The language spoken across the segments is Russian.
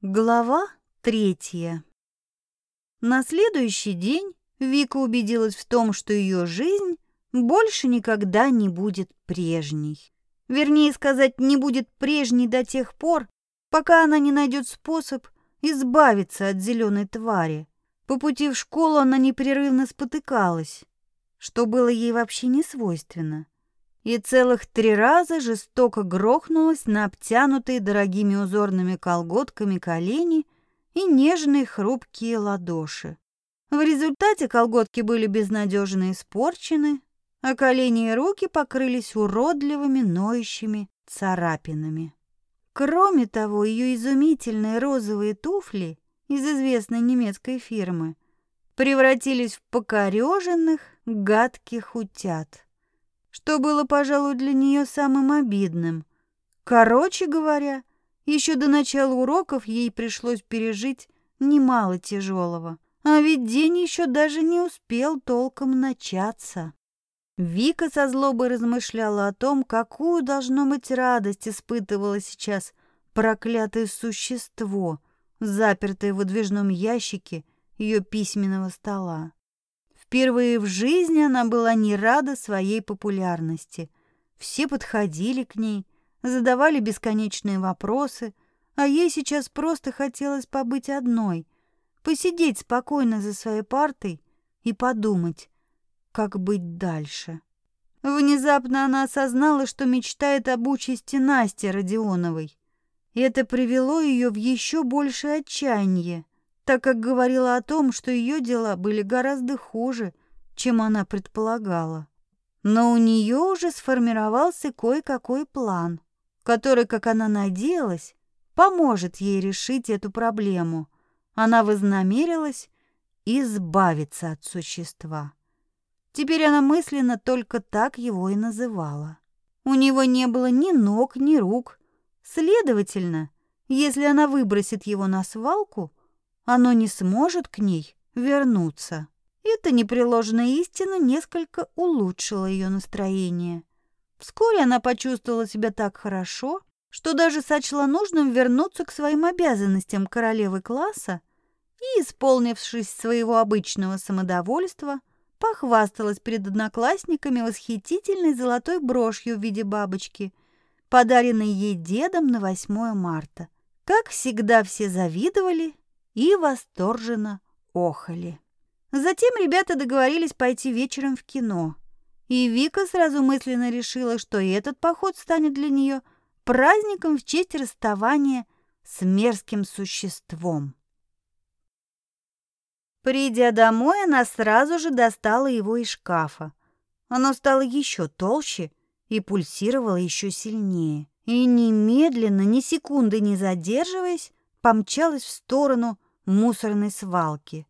Глава третья. На следующий день Вика убедилась в том, что ее жизнь больше никогда не будет прежней. Вернее сказать, не будет прежней до тех пор, пока она не найдет способ избавиться от зеленой твари. По пути в школу она непрерывно спотыкалась, что было ей вообще не свойственно и целых три раза жестоко грохнулась на обтянутые дорогими узорными колготками колени и нежные хрупкие ладоши. В результате колготки были безнадежно испорчены, а колени и руки покрылись уродливыми ноющими царапинами. Кроме того, ее изумительные розовые туфли из известной немецкой фирмы превратились в покореженных, гадких утят что было, пожалуй, для нее самым обидным. Короче говоря, еще до начала уроков ей пришлось пережить немало тяжелого, а ведь день еще даже не успел толком начаться. Вика со злобой размышляла о том, какую должно быть радость испытывало сейчас проклятое существо, запертое в выдвижном ящике ее письменного стола. Впервые в жизни она была не рада своей популярности. Все подходили к ней, задавали бесконечные вопросы, а ей сейчас просто хотелось побыть одной, посидеть спокойно за своей партой и подумать, как быть дальше. Внезапно она осознала, что мечтает об участи Насти Родионовой. И это привело ее в еще большее отчаяние так как говорила о том, что ее дела были гораздо хуже, чем она предполагала. Но у нее уже сформировался кое-какой план, который, как она надеялась, поможет ей решить эту проблему. Она вознамерилась избавиться от существа. Теперь она мысленно только так его и называла. У него не было ни ног, ни рук. Следовательно, если она выбросит его на свалку, оно не сможет к ней вернуться. Эта непреложная истина несколько улучшила ее настроение. Вскоре она почувствовала себя так хорошо, что даже сочла нужным вернуться к своим обязанностям королевы класса и, исполнившись своего обычного самодовольства, похвасталась перед одноклассниками восхитительной золотой брошью в виде бабочки, подаренной ей дедом на 8 марта. Как всегда, все завидовали и восторженно охали. Затем ребята договорились пойти вечером в кино, и Вика сразу мысленно решила, что этот поход станет для нее праздником в честь расставания с мерзким существом. Придя домой, она сразу же достала его из шкафа. Оно стало еще толще и пульсировало еще сильнее. И немедленно, ни секунды не задерживаясь, помчалась в сторону мусорной свалки.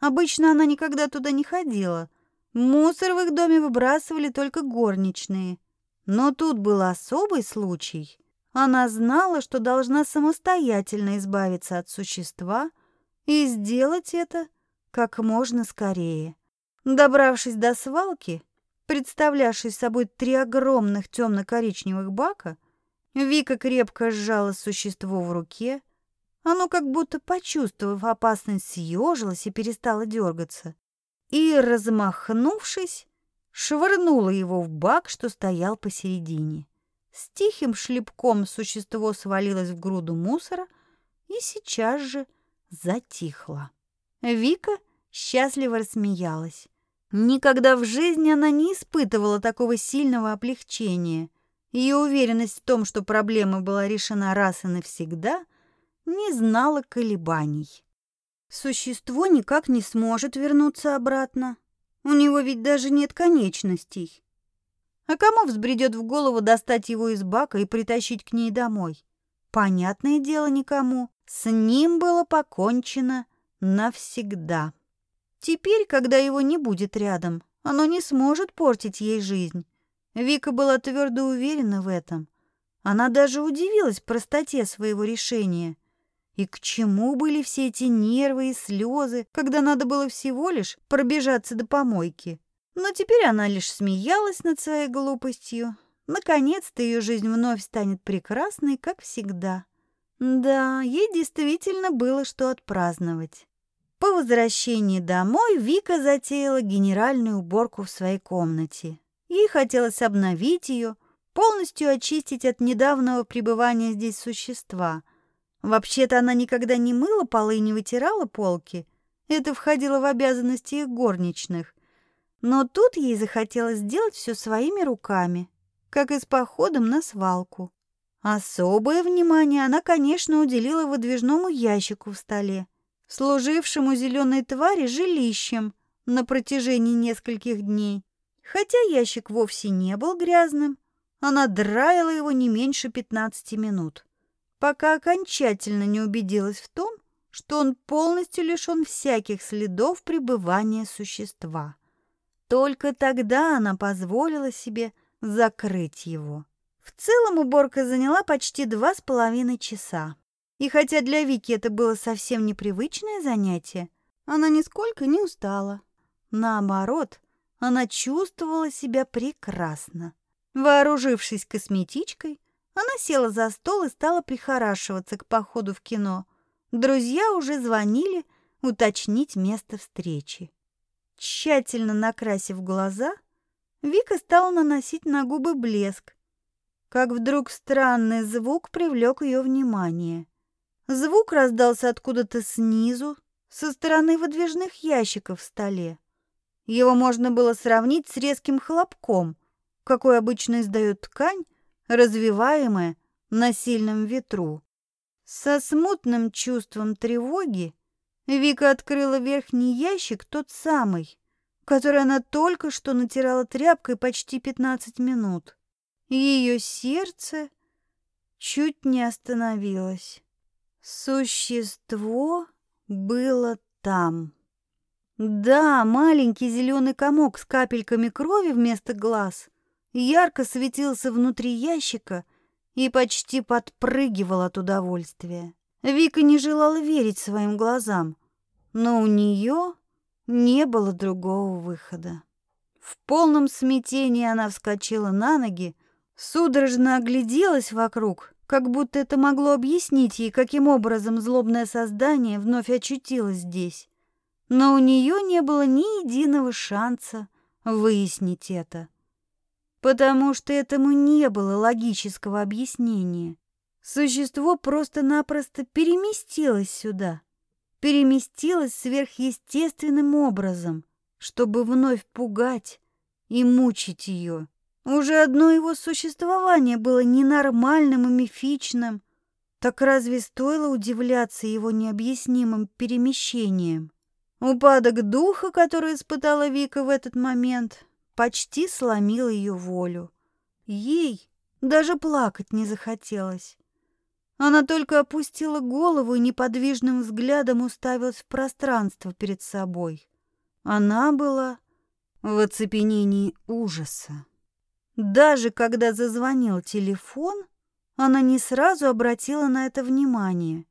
Обычно она никогда туда не ходила. Мусор в их доме выбрасывали только горничные. Но тут был особый случай. Она знала, что должна самостоятельно избавиться от существа и сделать это как можно скорее. Добравшись до свалки, представлявшей собой три огромных темно-коричневых бака, Вика крепко сжала существо в руке оно как будто, почувствовав опасность, съежилось и перестало дергаться. И, размахнувшись, швырнуло его в бак, что стоял посередине. С тихим шлепком существо свалилось в груду мусора и сейчас же затихло. Вика счастливо рассмеялась. Никогда в жизни она не испытывала такого сильного облегчения. Ее уверенность в том, что проблема была решена раз и навсегда, не знала колебаний. Существо никак не сможет вернуться обратно. У него ведь даже нет конечностей. А кому взбредет в голову достать его из бака и притащить к ней домой? Понятное дело никому. С ним было покончено навсегда. Теперь, когда его не будет рядом, оно не сможет портить ей жизнь. Вика была твердо уверена в этом. Она даже удивилась простоте своего решения. И к чему были все эти нервы и слезы, когда надо было всего лишь пробежаться до помойки? Но теперь она лишь смеялась над своей глупостью. Наконец-то ее жизнь вновь станет прекрасной, как всегда. Да, ей действительно было что отпраздновать. По возвращении домой Вика затеяла генеральную уборку в своей комнате. Ей хотелось обновить ее, полностью очистить от недавнего пребывания здесь существа. Вообще-то она никогда не мыла полы и не вытирала полки. Это входило в обязанности их горничных. Но тут ей захотелось сделать все своими руками, как и с походом на свалку. Особое внимание она, конечно, уделила выдвижному ящику в столе, служившему зеленой твари жилищем на протяжении нескольких дней. Хотя ящик вовсе не был грязным, она драила его не меньше 15 минут, пока окончательно не убедилась в том, что он полностью лишен всяких следов пребывания существа. Только тогда она позволила себе закрыть его. В целом уборка заняла почти два с половиной часа. И хотя для Вики это было совсем непривычное занятие, она нисколько не устала. Наоборот, она чувствовала себя прекрасно. Вооружившись косметичкой, она села за стол и стала прихорашиваться к походу в кино. Друзья уже звонили уточнить место встречи. Тщательно накрасив глаза, Вика стала наносить на губы блеск, как вдруг странный звук привлек ее внимание. Звук раздался откуда-то снизу, со стороны выдвижных ящиков в столе. Его можно было сравнить с резким хлопком, какой обычно издает ткань, развиваемая на сильном ветру. Со смутным чувством тревоги Вика открыла верхний ящик, тот самый, который она только что натирала тряпкой почти 15 минут. Ее сердце чуть не остановилось. Существо было там. Да, маленький зеленый комок с капельками крови вместо глаз ярко светился внутри ящика и почти подпрыгивал от удовольствия. Вика не желала верить своим глазам, но у нее не было другого выхода. В полном смятении она вскочила на ноги, судорожно огляделась вокруг, как будто это могло объяснить ей, каким образом злобное создание вновь очутилось здесь. Но у нее не было ни единого шанса выяснить это, потому что этому не было логического объяснения. Существо просто-напросто переместилось сюда, переместилось сверхъестественным образом, чтобы вновь пугать и мучить ее. Уже одно его существование было ненормальным и мифичным. Так разве стоило удивляться его необъяснимым перемещением? Упадок духа, который испытала Вика в этот момент, почти сломил ее волю. Ей даже плакать не захотелось. Она только опустила голову и неподвижным взглядом уставилась в пространство перед собой. Она была в оцепенении ужаса. Даже когда зазвонил телефон, она не сразу обратила на это внимание.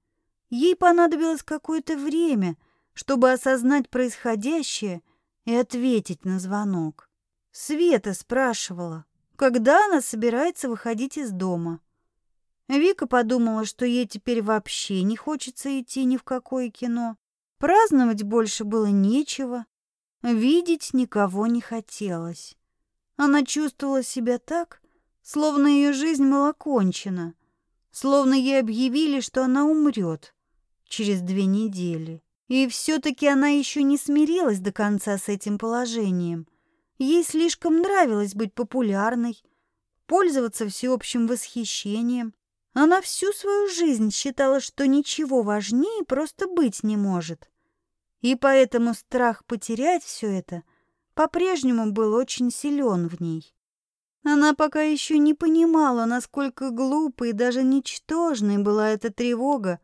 Ей понадобилось какое-то время, чтобы осознать происходящее и ответить на звонок. Света спрашивала, когда она собирается выходить из дома. Вика подумала, что ей теперь вообще не хочется идти ни в какое кино. Праздновать больше было нечего, видеть никого не хотелось. Она чувствовала себя так, словно ее жизнь была кончена, словно ей объявили, что она умрет через две недели. И все-таки она еще не смирилась до конца с этим положением. Ей слишком нравилось быть популярной, пользоваться всеобщим восхищением, она всю свою жизнь считала, что ничего важнее просто быть не может. И поэтому страх потерять все это по-прежнему был очень силен в ней. Она пока еще не понимала, насколько глупой и даже ничтожной была эта тревога,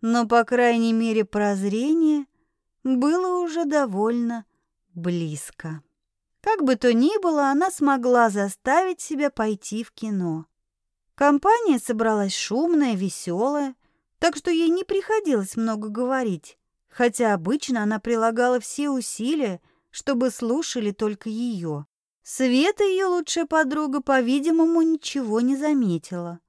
но, по крайней мере, прозрение было уже довольно близко. Как бы то ни было, она смогла заставить себя пойти в кино. Компания собралась шумная, веселая, так что ей не приходилось много говорить, хотя обычно она прилагала все усилия, чтобы слушали только ее. Света, ее лучшая подруга, по-видимому, ничего не заметила.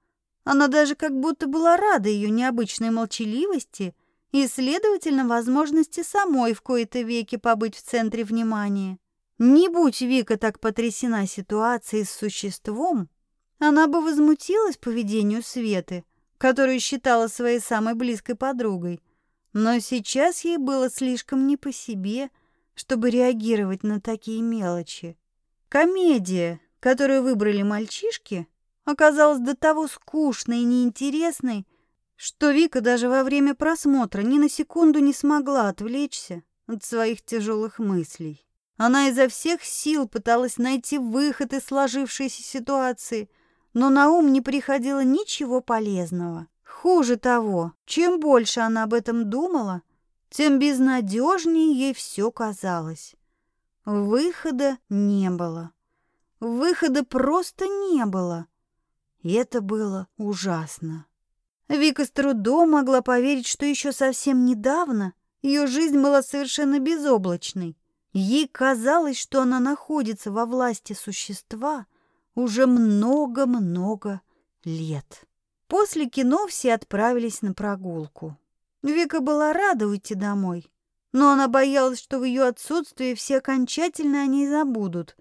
Она даже как будто была рада ее необычной молчаливости и, следовательно, возможности самой в кои-то веки побыть в центре внимания. Не будь Вика так потрясена ситуацией с существом, она бы возмутилась поведению Светы, которую считала своей самой близкой подругой. Но сейчас ей было слишком не по себе, чтобы реагировать на такие мелочи. Комедия, которую выбрали мальчишки, оказалась до того скучной и неинтересной, что Вика даже во время просмотра ни на секунду не смогла отвлечься от своих тяжелых мыслей. Она изо всех сил пыталась найти выход из сложившейся ситуации, но на ум не приходило ничего полезного. Хуже того, чем больше она об этом думала, тем безнадежнее ей все казалось. Выхода не было. Выхода просто не было. И это было ужасно. Вика с трудом могла поверить, что еще совсем недавно ее жизнь была совершенно безоблачной. Ей казалось, что она находится во власти существа уже много-много лет. После кино все отправились на прогулку. Вика была рада уйти домой, но она боялась, что в ее отсутствии все окончательно о ней забудут.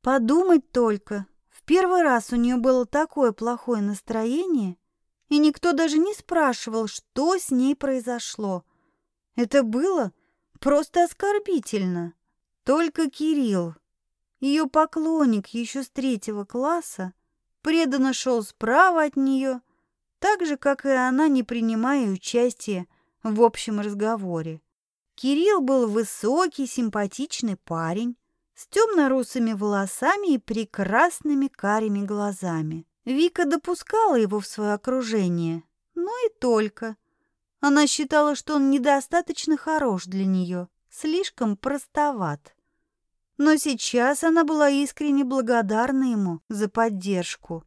Подумать только, в первый раз у нее было такое плохое настроение, и никто даже не спрашивал, что с ней произошло. Это было просто оскорбительно. Только Кирилл, ее поклонник еще с третьего класса, преданно шел справа от нее, так же, как и она, не принимая участия в общем разговоре. Кирилл был высокий, симпатичный парень с темно-русыми волосами и прекрасными карими глазами. Вика допускала его в свое окружение, но и только. Она считала, что он недостаточно хорош для нее, слишком простоват. Но сейчас она была искренне благодарна ему за поддержку.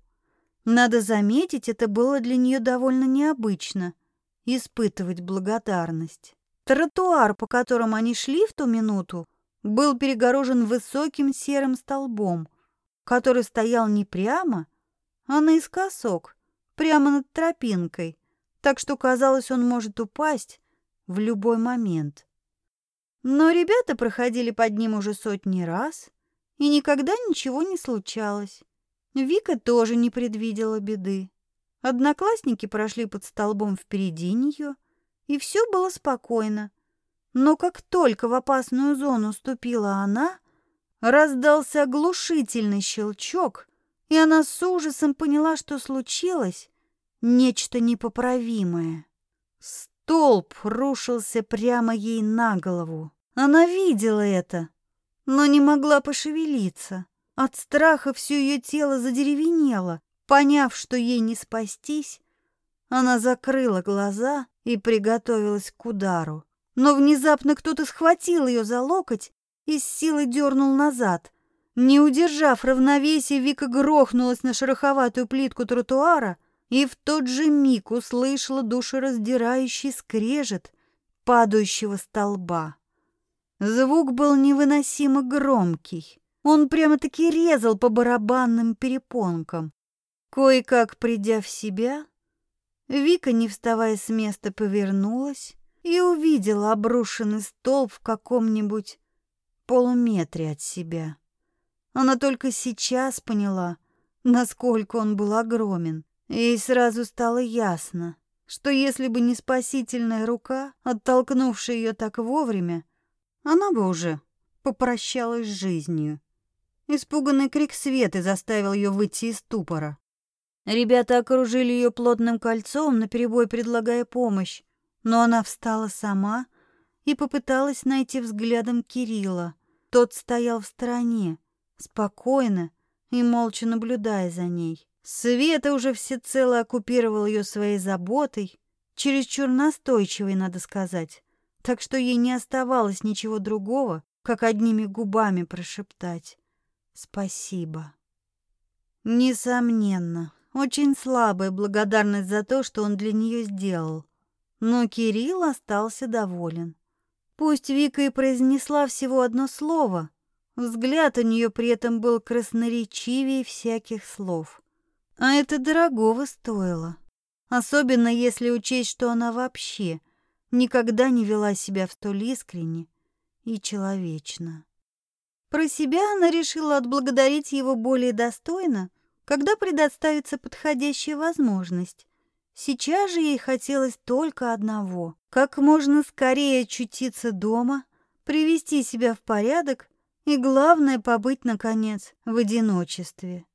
Надо заметить, это было для нее довольно необычно — испытывать благодарность. Тротуар, по которому они шли в ту минуту, был перегорожен высоким серым столбом, который стоял не прямо, а наискосок, прямо над тропинкой, так что казалось, он может упасть в любой момент. Но ребята проходили под ним уже сотни раз, и никогда ничего не случалось. Вика тоже не предвидела беды. Одноклассники прошли под столбом впереди нее, и все было спокойно. Но как только в опасную зону ступила она, раздался оглушительный щелчок, и она с ужасом поняла, что случилось нечто непоправимое. Столб рушился прямо ей на голову. Она видела это, но не могла пошевелиться. От страха все ее тело задеревенело. Поняв, что ей не спастись, она закрыла глаза и приготовилась к удару. Но внезапно кто-то схватил ее за локоть и с силой дернул назад. Не удержав равновесия, Вика грохнулась на шероховатую плитку тротуара — и в тот же миг услышала душераздирающий скрежет падающего столба. Звук был невыносимо громкий. Он прямо-таки резал по барабанным перепонкам. Кое-как придя в себя, Вика, не вставая с места, повернулась и увидела обрушенный столб в каком-нибудь полуметре от себя. Она только сейчас поняла, насколько он был огромен. И сразу стало ясно, что если бы не спасительная рука, оттолкнувшая ее так вовремя, она бы уже попрощалась с жизнью. Испуганный крик Светы заставил ее выйти из ступора. Ребята окружили ее плотным кольцом, наперебой предлагая помощь, но она встала сама и попыталась найти взглядом Кирилла. Тот стоял в стороне, спокойно и молча наблюдая за ней. Света уже всецело оккупировал ее своей заботой, чересчур настойчивой, надо сказать, так что ей не оставалось ничего другого, как одними губами прошептать «Спасибо». Несомненно, очень слабая благодарность за то, что он для нее сделал. Но Кирилл остался доволен. Пусть Вика и произнесла всего одно слово, взгляд у нее при этом был красноречивее всяких слов. А это дорогого стоило. Особенно если учесть, что она вообще никогда не вела себя в столь искренне и человечно. Про себя она решила отблагодарить его более достойно, когда предоставится подходящая возможность. Сейчас же ей хотелось только одного — как можно скорее очутиться дома, привести себя в порядок и, главное, побыть, наконец, в одиночестве.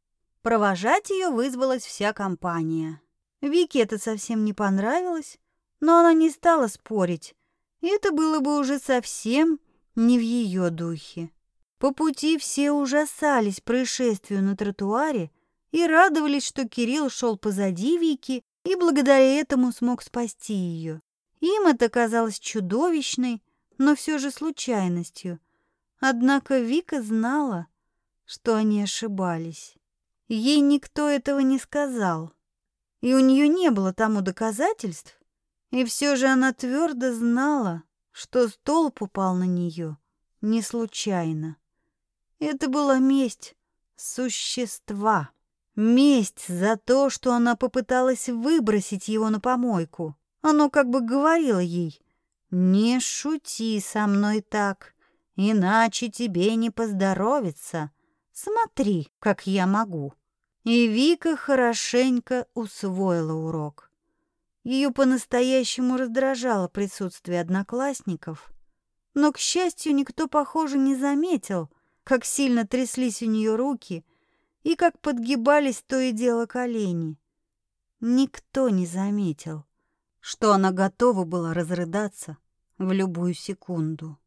Провожать ее вызвалась вся компания. Вике это совсем не понравилось, но она не стала спорить. Это было бы уже совсем не в ее духе. По пути все ужасались происшествию на тротуаре и радовались, что Кирилл шел позади Вики и благодаря этому смог спасти ее. Им это казалось чудовищной, но все же случайностью. Однако Вика знала, что они ошибались. Ей никто этого не сказал, и у нее не было тому доказательств, и все же она твердо знала, что столб упал на нее не случайно. Это была месть существа. Месть за то, что она попыталась выбросить его на помойку. Оно как бы говорило ей, «Не шути со мной так, иначе тебе не поздоровится. Смотри, как я могу». И Вика хорошенько усвоила урок. Ее по-настоящему раздражало присутствие одноклассников, но, к счастью, никто, похоже, не заметил, как сильно тряслись у нее руки и как подгибались то и дело колени. Никто не заметил, что она готова была разрыдаться в любую секунду.